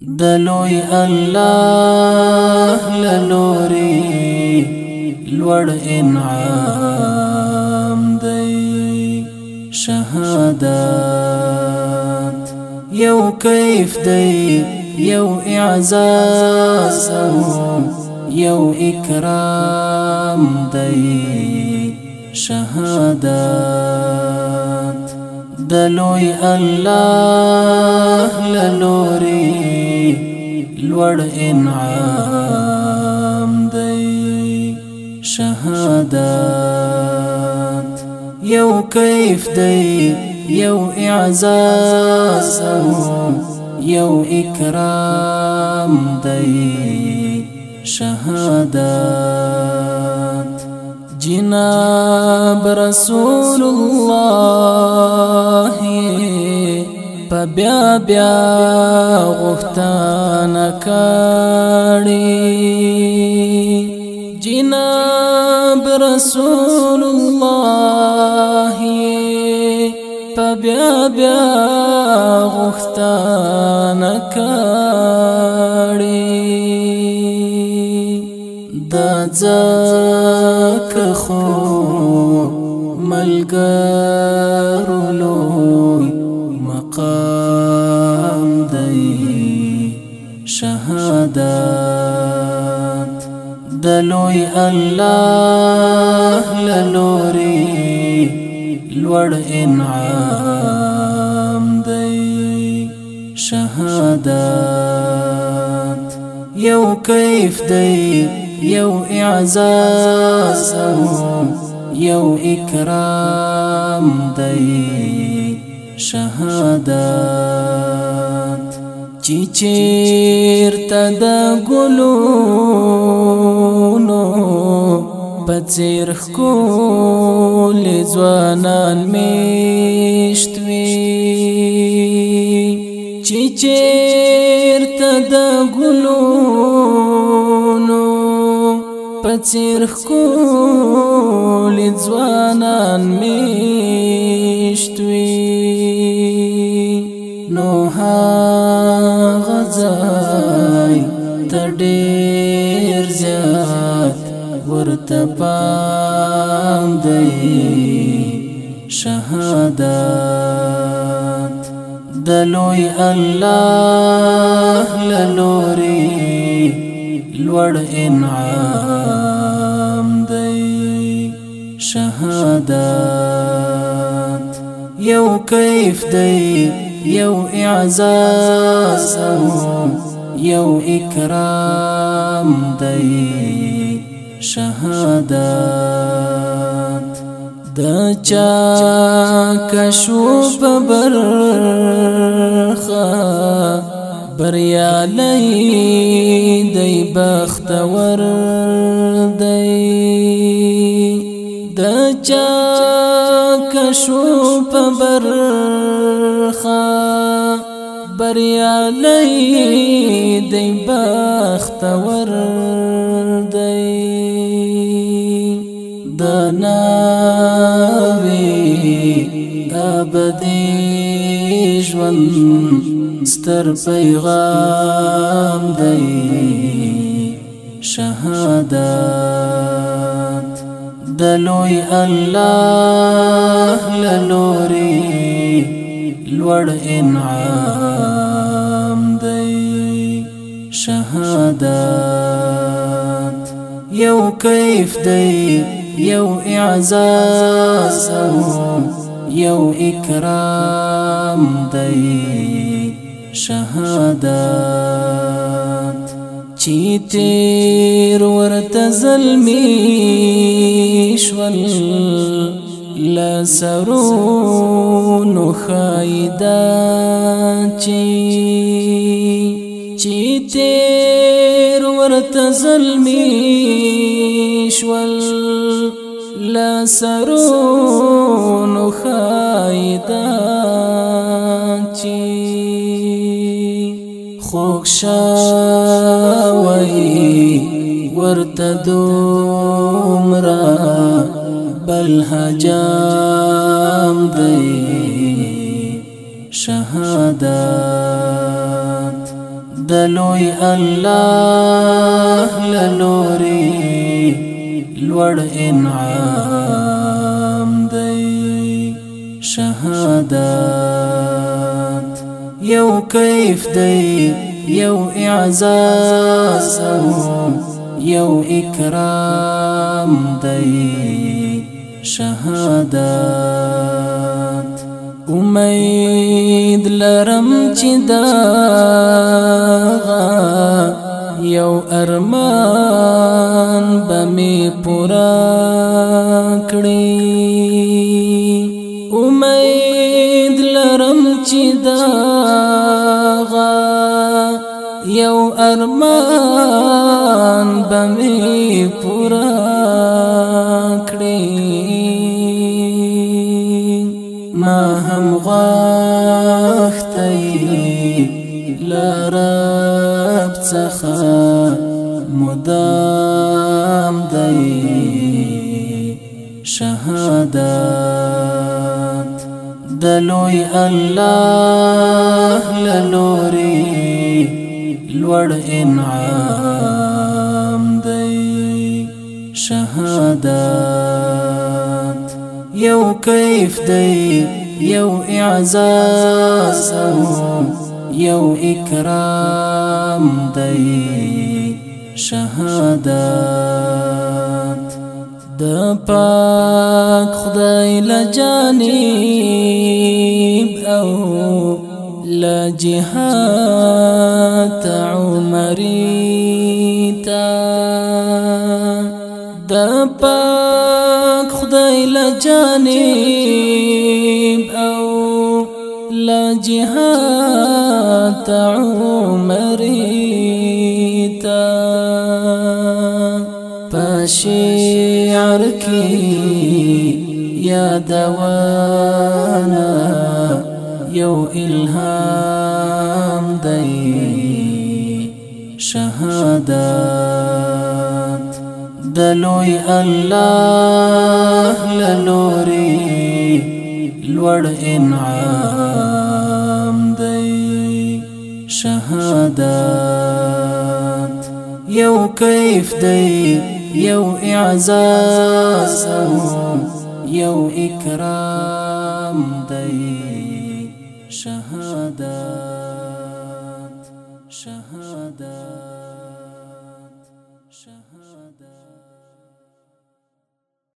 دلوي الله للوري لوړ انعام دی. شهادت یو کیف دی یو اعزاز أو یو اکرام دی. شهادت دلوي الله للوري لوړ انعام دی. شهادت یو کیف دی یو اعزاز یو اکرام دی. شهادت جناب رسول الله په بیا بیا غختانه کړي جناب رسول الله په بیا بیا غختانه کړي د ځک خو ملګرو شهادت دلوي الله للوري لوړ انعام دی۔ شهادت یو کیف دی یو اعزاز أو یو اکرام دی۔ شهادت چې چیرته د ګلونو په څیر ښکل ځوانان میشت وي. چې چیرته د ګلونو په څیر ښکل ځوانان میشت وي. نو ها ځای ته ډېر زیات ورته پام دی. شهادت دلوي الله للوري لوړ انعام دی. شهادت یو کیف دی یو إعزاز یو اکرام دی شهادت د چا کشو په برخة بریالی دی بختور دی د چا کشو په برخه بریالی دی بختور دی د ناوی ابدی ژوند ستر پیغام دی. شهادت دلوي الله للوري لوړ انعام دی. شهادت یو کیف دی یو اعزاز أو یو اکرام دی. شهادت چی تیر ورته ظلمی شول لسرونو خایدا چی چی تیر ورته ظلمی شول لسرونو خایدا چی خوښ شوی ورته دومره بل حجام دی شهادت دلوي الله للوري لوړ انعام دی. شهادت یو کیف دی. یو اعزاز یو اکرام دی شهادت. امید لرم چې دا یو ارمان بمی پورا کړی امید لرم چې دا ارمان بمی پورا ما هم غاختي لرب څخه مدام دی. شهادت دلوي الله للوري لوړ انعام دی. شهادت. یو کیف دی یو اعزاز یو اکرام دی. شهادت. د پاک خدای لجانب أو لجهات عمري تا د پاک خدای لجانب أو لجهات عمري تا پشعر کی یا دوانا. یو إلهام دی شهادت دلوي الله للوري لوړ انعام دی شهادت یو کیف دی یو اعزاز یو اکرام دی شهادت شهادت.